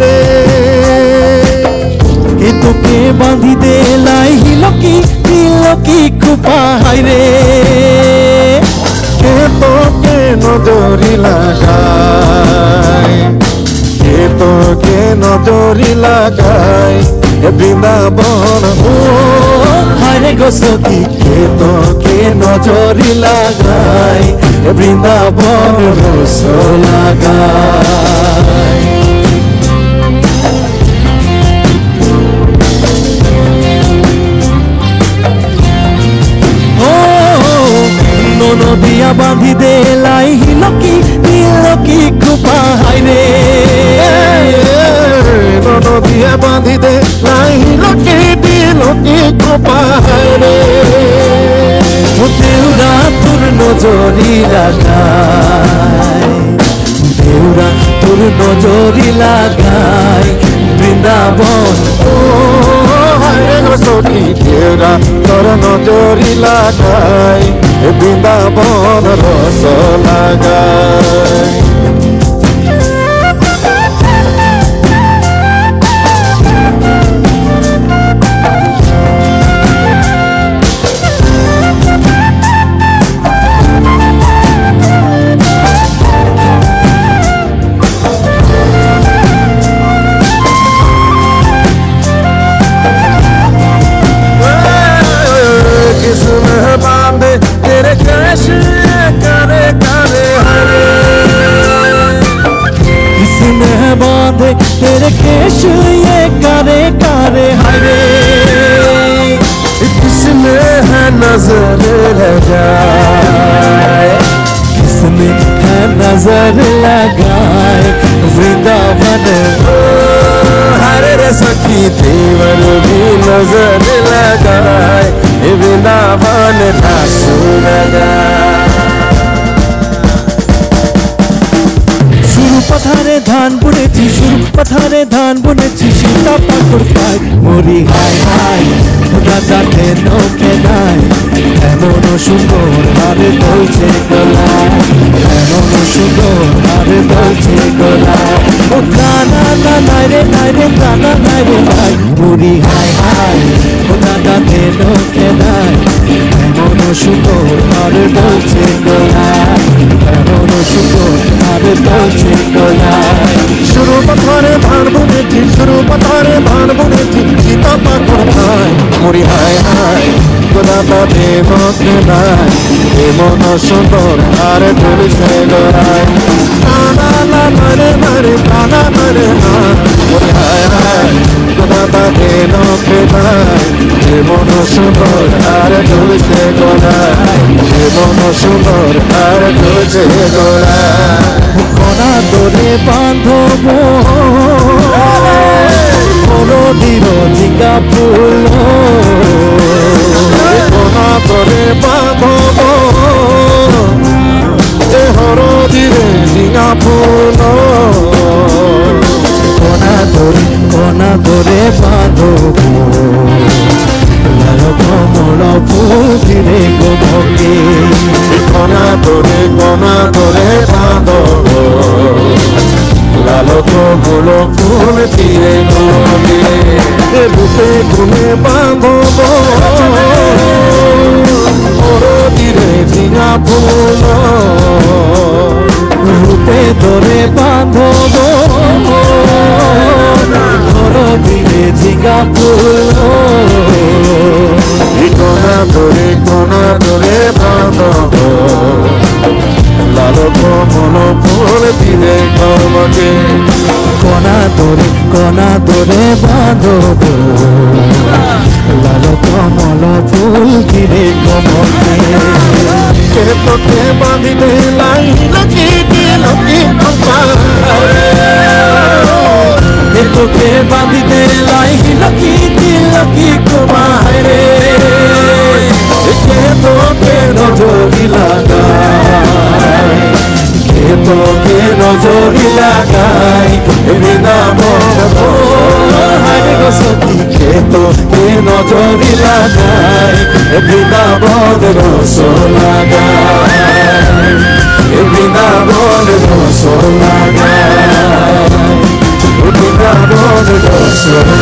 রে কে তোকে বাঁধি দে লাই হিলকি হিলকি কৃপা, হায় রে। কে তোকে নজরি লাগায়? কে তোকে নজরি লাগায়? এ বৃন্দাবন ও, হায় গো সখী কে তোকে নজরি লাগায়? এ বৃন্দাবন রস লাগায়। বাঁধি দে লাই হিলকি হিলকি কৃপা হায় রে। নদিয়া বাঁধি দে নাই লকি দি লকি কপায় রে। ও দেউরা তোর নজরি লাগায় দেউরা তোর নজরি লাগায় বৃন্দাবন ও হায় সখী কেরা তোর নজরি লাগায় বৃন্দাবন রস লাগায় तेरे केश ये करे करे हरे किसमें है नज़र लगाए किसने है नज़र लगाए वृंदावन हरे रे सखी देवर भी नज़र लगाए वृंदावन धासु लगाए ধান বুনেছি শুরু পাথারে ধান বুনেছি, সীতা পাকুড় খাই মরি হাই হাই দাদাতে নৌকে নাই, এমন সুন্দর হারে দলছে গলায়, এমন সুন্দর হারে দলছে গলায়। ও কানা না নাই রে নাই রে কানা নাই রে, নাই, মরি হাই হাই ও দাদাতে নৌকে নাই, এমন সুন্দর হারে দলছে সুন্দর দলছে গলায় শুরু পাথরে ধান বুনেছি শুরু পাথরে ধান বুনেছি সীতা পাথর খাই মরি হায় হায় গোদাতা দেবকে নাই এমন সুন্দর আর নরে নরে সুন্দর আর তুলছে গোড়ায় এমন সুন্দর আর তুলছে গোড়ায় কণা তোরে বাঁধব হরদির জিঙ্গা ফুল কোনা করে বাঁধব এ হরদিরে জিঙা ফুল কণা তোরে কণা তোরে বাঁধব কোনা করে বাঁধব। লাল কমল ফুল তীরে গলে রূপে গুণে বাঁধব। হরদিরে জিঙা ফুল। রূপে তোরে বাঁধব। হরদিরে জিঙ্গা ফুল। বাঁধব লাল কমল ফুল ঘিরে কমলে তোকে বাঁধিলে লাই লকি দিয়ে লকি এ তোকে বাঁধিতে লাই লকি তিলকি কুমার রে তোকে নজরি লাগায় কে তোকে নজরি সরস্বতী খেত এ নজরি লাগায় এ বৃন্দাবন রস লাগায় এ বৃন্দাবন রস লাগায় বৃন্দাবন রস লাগায়